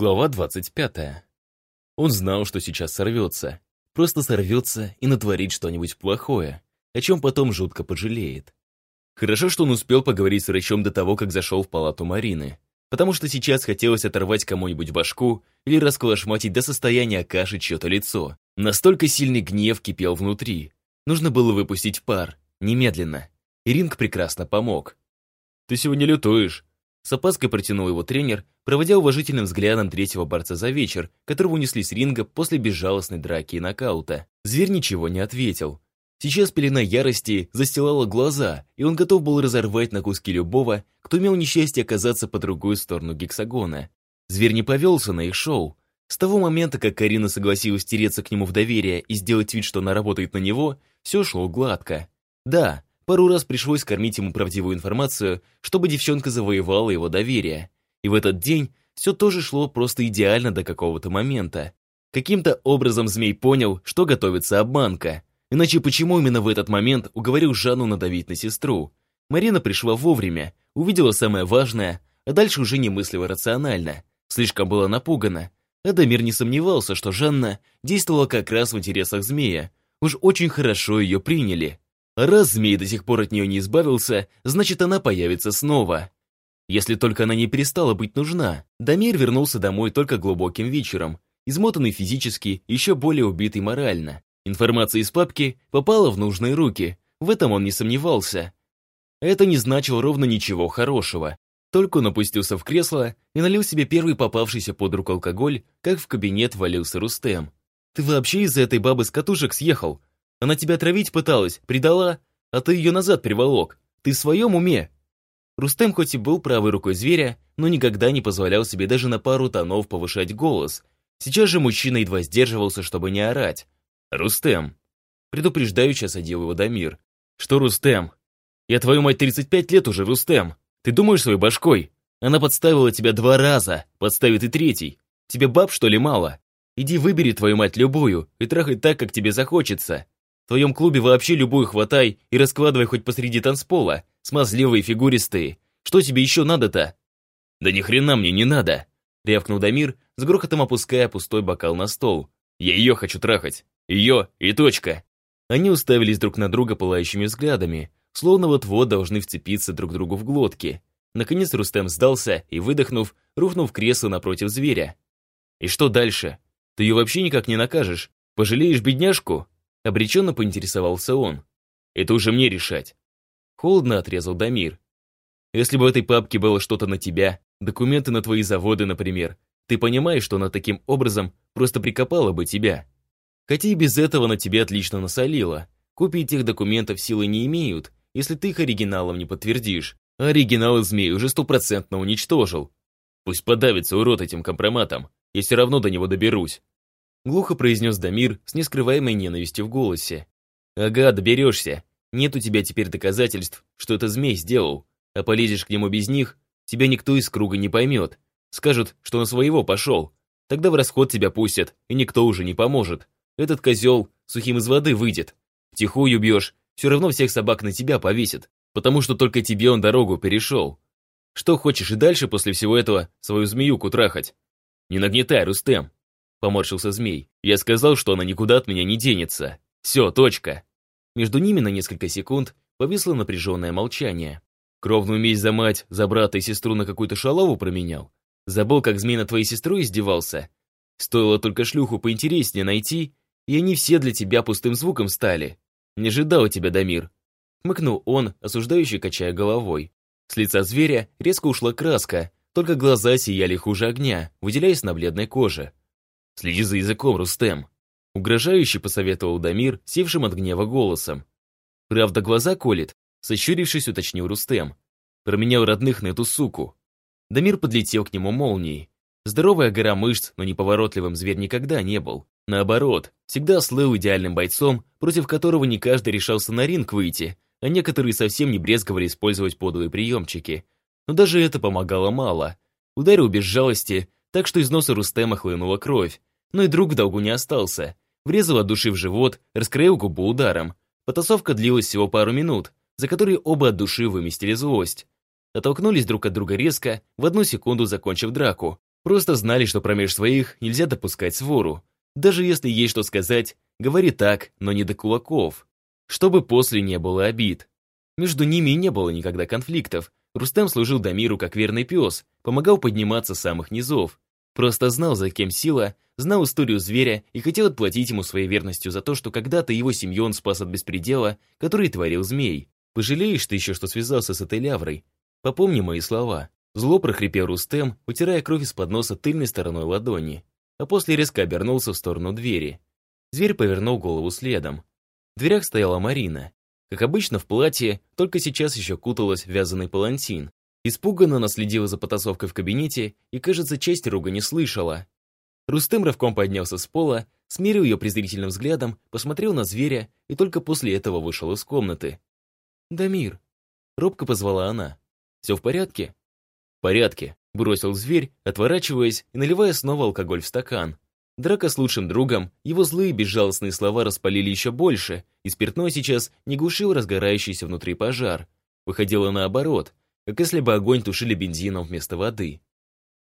Глава 25. Он знал, что сейчас сорвется. Просто сорвется и натворит что-нибудь плохое, о чем потом жутко пожалеет. Хорошо, что он успел поговорить с врачом до того, как зашел в палату Марины. Потому что сейчас хотелось оторвать кому-нибудь башку или расколошматить до состояния каши чье-то лицо. Настолько сильный гнев кипел внутри. Нужно было выпустить пар, немедленно. И Ринг прекрасно помог. «Ты сегодня лютуешь», с опаской протянул его тренер, проводя уважительным взглядом третьего борца за вечер, которого унесли с ринга после безжалостной драки и нокаута. Зверь ничего не ответил. Сейчас пелена ярости застилала глаза, и он готов был разорвать на куски любого, кто имел несчастье оказаться по другую сторону гексагона. Зверь не повелся на их шоу. С того момента, как Карина согласилась тереться к нему в доверие и сделать вид, что она работает на него, все шло гладко. Да, Пару раз пришлось кормить ему правдивую информацию, чтобы девчонка завоевала его доверие. И в этот день все тоже шло просто идеально до какого-то момента. Каким-то образом змей понял, что готовится обманка. Иначе почему именно в этот момент уговорил Жанну надавить на сестру? Марина пришла вовремя, увидела самое важное, а дальше уже не рационально. Слишком была напугана. Адамир не сомневался, что Жанна действовала как раз в интересах змея. Уж очень хорошо ее приняли. Раз змей до сих пор от нее не избавился, значит, она появится снова. Если только она не перестала быть нужна. Дамир вернулся домой только глубоким вечером, измотанный физически, еще более убитый морально. Информация из папки попала в нужные руки, в этом он не сомневался. Это не значило ровно ничего хорошего. Только он опустился в кресло и налил себе первый попавшийся под руку алкоголь, как в кабинет валился Рустем. «Ты вообще из-за этой бабы с катушек съехал? Она тебя травить пыталась, предала, а ты ее назад приволок. Ты в своем уме?» Рустем хоть и был правой рукой зверя, но никогда не позволял себе даже на пару тонов повышать голос. Сейчас же мужчина едва сдерживался, чтобы не орать. «Рустем!» Предупреждающе осадил его Дамир. «Что Рустем? Я твою мать 35 лет уже, Рустем! Ты думаешь своей башкой? Она подставила тебя два раза, подставит и третий. Тебе баб, что ли, мало? Иди выбери твою мать любую и трахай так, как тебе захочется. В твоем клубе вообще любую хватай и раскладывай хоть посреди танцпола. Смазливые, фигуристые. Что тебе еще надо-то?» «Да ни хрена мне не надо!» Рявкнул Дамир, с грохотом опуская пустой бокал на стол. «Я ее хочу трахать. Ее и точка!» Они уставились друг на друга пылающими взглядами, словно вот-вот должны вцепиться друг другу в глотки. Наконец Рустем сдался и, выдохнув, рухнул в кресло напротив зверя. «И что дальше? Ты ее вообще никак не накажешь? Пожалеешь бедняжку?» Обреченно поинтересовался он. «Это уже мне решать». Холодно отрезал Дамир. «Если бы в этой папке было что-то на тебя, документы на твои заводы, например, ты понимаешь, что она таким образом просто прикопала бы тебя. Хотя и без этого на тебя отлично насолила. Копии тех документов силы не имеют, если ты их оригиналом не подтвердишь. А оригиналы змей уже стопроцентно уничтожил. Пусть подавится урод этим компроматом, я все равно до него доберусь. Глухо произнес Дамир с нескрываемой ненавистью в голосе. «Ага, доберешься. Нет у тебя теперь доказательств, что это змей сделал. А полезешь к нему без них, тебя никто из круга не поймет. Скажут, что на своего пошел. Тогда в расход тебя пустят, и никто уже не поможет. Этот козел сухим из воды выйдет. Тихую бьешь, все равно всех собак на тебя повесят, потому что только тебе он дорогу перешел. Что хочешь и дальше после всего этого свою змеюку трахать? Не нагнетай, Рустем. Поморщился змей. Я сказал, что она никуда от меня не денется. Все, точка. Между ними на несколько секунд повисло напряженное молчание. Кровную месть за мать, за брата и сестру на какую-то шалаву променял. Забыл, как змей на твоей сестрой издевался. Стоило только шлюху поинтереснее найти, и они все для тебя пустым звуком стали. Не ожидал тебя, Дамир. Мыкнул он, осуждающий, качая головой. С лица зверя резко ушла краска, только глаза сияли хуже огня, выделяясь на бледной коже. «Следи за языком, Рустем!» Угрожающе посоветовал Дамир, севшим от гнева голосом. «Правда, глаза колет?» Сощурившись, уточнил Рустем. Променял родных на эту суку. Дамир подлетел к нему молнией. Здоровая гора мышц, но неповоротливым зверь никогда не был. Наоборот, всегда слыл идеальным бойцом, против которого не каждый решался на ринг выйти, а некоторые совсем не брезговали использовать подлые приемчики. Но даже это помогало мало. Ударил без жалости, так что из носа Рустема хлынула кровь, но и друг в долгу не остался. Врезал от души в живот, раскроил губу ударом. Потасовка длилась всего пару минут, за которые оба от души выместили злость. Оттолкнулись друг от друга резко, в одну секунду закончив драку. Просто знали, что промеж своих нельзя допускать свору. Даже если есть что сказать, говори так, но не до кулаков. Чтобы после не было обид. Между ними не было никогда конфликтов. Рустем служил Дамиру как верный пес, помогал подниматься с самых низов. Просто знал, за кем сила, знал историю зверя и хотел отплатить ему своей верностью за то, что когда-то его семью он спас от беспредела, который творил змей. Пожалеешь ты еще, что связался с этой ляврой? Попомни мои слова. Зло прохрипел Рустем, утирая кровь из-под носа тыльной стороной ладони, а после резко обернулся в сторону двери. Зверь повернул голову следом. В дверях стояла Марина. Как обычно в платье, только сейчас еще куталась в вязаный палантин. Испуганно она следила за потасовкой в кабинете и, кажется, часть руга не слышала. Рустем рывком поднялся с пола, смирил ее презрительным взглядом, посмотрел на зверя и только после этого вышел из комнаты. «Дамир», — робко позвала она. «Все в порядке?» «В порядке», — бросил зверь, отворачиваясь и наливая снова алкоголь в стакан. Драка с лучшим другом, его злые безжалостные слова распалили еще больше, и спиртное сейчас не глушил разгорающийся внутри пожар. Выходило наоборот, как если бы огонь тушили бензином вместо воды.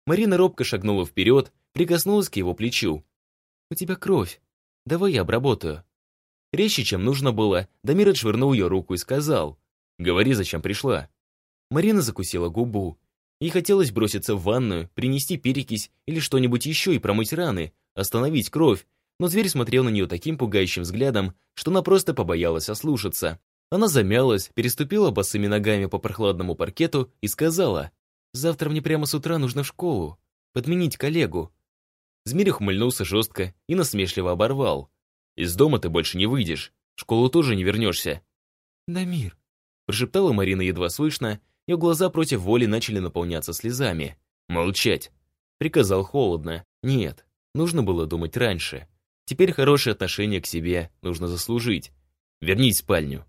Марина робко шагнула вперед, прикоснулась к его плечу. «У тебя кровь. Давай я обработаю». Резче, чем нужно было, Дамир отшвырнул ее руку и сказал, «Говори, зачем пришла». Марина закусила губу. Ей хотелось броситься в ванную, принести перекись или что-нибудь еще и промыть раны, остановить кровь, но зверь смотрел на нее таким пугающим взглядом, что она просто побоялась ослушаться. Она замялась, переступила босыми ногами по прохладному паркету и сказала, «Завтра мне прямо с утра нужно в школу. Подменить коллегу». Змирь ухмыльнулся жестко и насмешливо оборвал. «Из дома ты больше не выйдешь. В школу тоже не вернешься». «Дамир», — прошептала Марина едва слышно, ее глаза против воли начали наполняться слезами. «Молчать», — приказал холодно. «Нет, нужно было думать раньше. Теперь хорошее отношение к себе нужно заслужить. Вернись в спальню».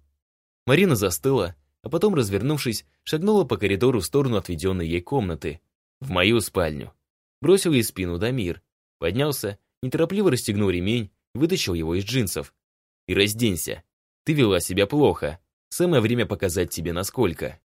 Марина застыла, а потом, развернувшись, шагнула по коридору в сторону отведенной ей комнаты. В мою спальню. Бросил ей спину Дамир. Поднялся, неторопливо расстегнул ремень, вытащил его из джинсов. «И разденься. Ты вела себя плохо. Самое время показать тебе, насколько».